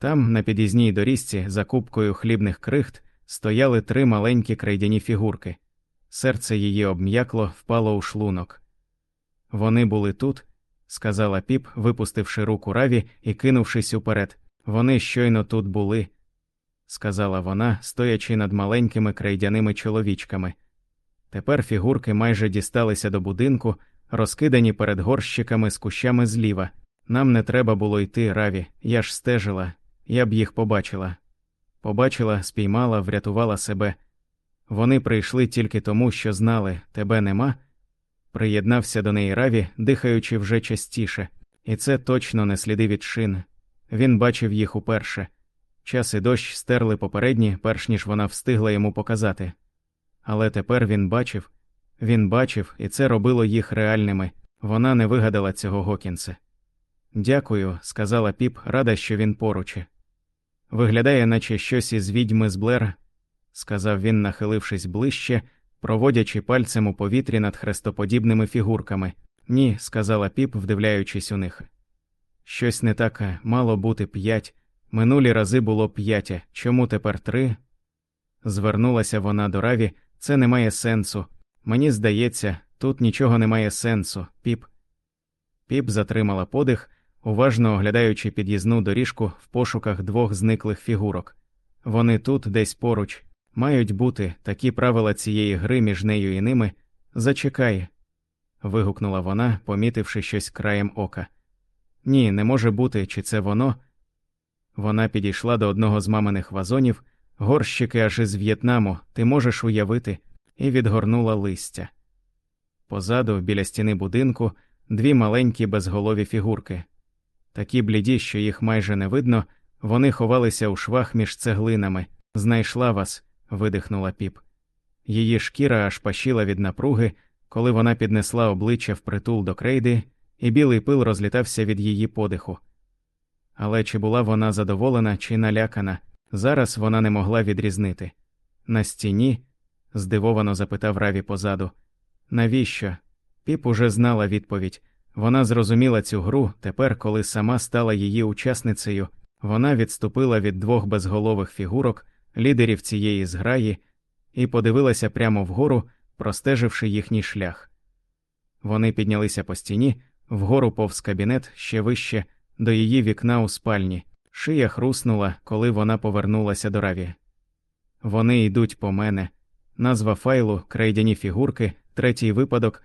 Там, на під'їзній доріжці, за купкою хлібних крихт, стояли три маленькі крейдяні фігурки. Серце її обм'якло, впало у шлунок. Вони були тут, сказала піп, випустивши руку раві і кинувшись уперед. Вони щойно тут були, сказала вона, стоячи над маленькими крейдяними чоловічками. Тепер фігурки майже дісталися до будинку, розкидані перед горщиками з кущами зліва. Нам не треба було йти, раві, я ж стежила, я б їх побачила. Побачила, спіймала, врятувала себе. Вони прийшли тільки тому, що знали, тебе нема. Приєднався до неї раві, дихаючи вже частіше, і це точно не сліди від шин. Він бачив їх уперше. Час і дощ стерли попередні, перш ніж вона встигла йому показати. Але тепер він бачив, він бачив, і це робило їх реальними. Вона не вигадала цього Гокінса. Дякую, сказала піп, рада, що він поруч. Виглядає, наче щось із відьми з Блера, сказав він, нахилившись ближче, проводячи пальцем у повітрі над хрестоподібними фігурками. Ні, сказала піп, вдивляючись у них. Щось не таке, мало бути п'ять. Минулі рази було п'яте, чому тепер три? Звернулася вона до раві, це не має сенсу. Мені здається, тут нічого не має сенсу, піп. Піп затримала подих, уважно оглядаючи під'їзну доріжку в пошуках двох зниклих фігурок. Вони тут, десь поруч, мають бути такі правила цієї гри між нею і ними. Зачекай. вигукнула вона, помітивши щось краєм ока. Ні, не може бути, чи це воно. Вона підійшла до одного з маминих вазонів, горщики аж із В'єтнаму, ти можеш уявити, і відгорнула листя. Позаду, біля стіни будинку, дві маленькі безголові фігурки. Такі бліді, що їх майже не видно, вони ховалися у швах між цеглинами. Знайшла вас, видихнула піп. Її шкіра аж пащила від напруги, коли вона піднесла обличчя впритул до крейди, і білий пил розлітався від її подиху. Але чи була вона задоволена, чи налякана, зараз вона не могла відрізнити. На стіні? здивовано запитав Раві позаду. Навіщо? Піп уже знала відповідь. Вона зрозуміла цю гру тепер, коли сама стала її учасницею. Вона відступила від двох безголових фігурок, лідерів цієї зграї, і подивилася прямо вгору, простеживши їхній шлях. Вони піднялися по стіні, вгору повз кабінет ще вище, до її вікна у спальні. Шия хруснула, коли вона повернулася до раві. Вони йдуть по мене. Назва файлу крейдяні фігурки, третій випадок,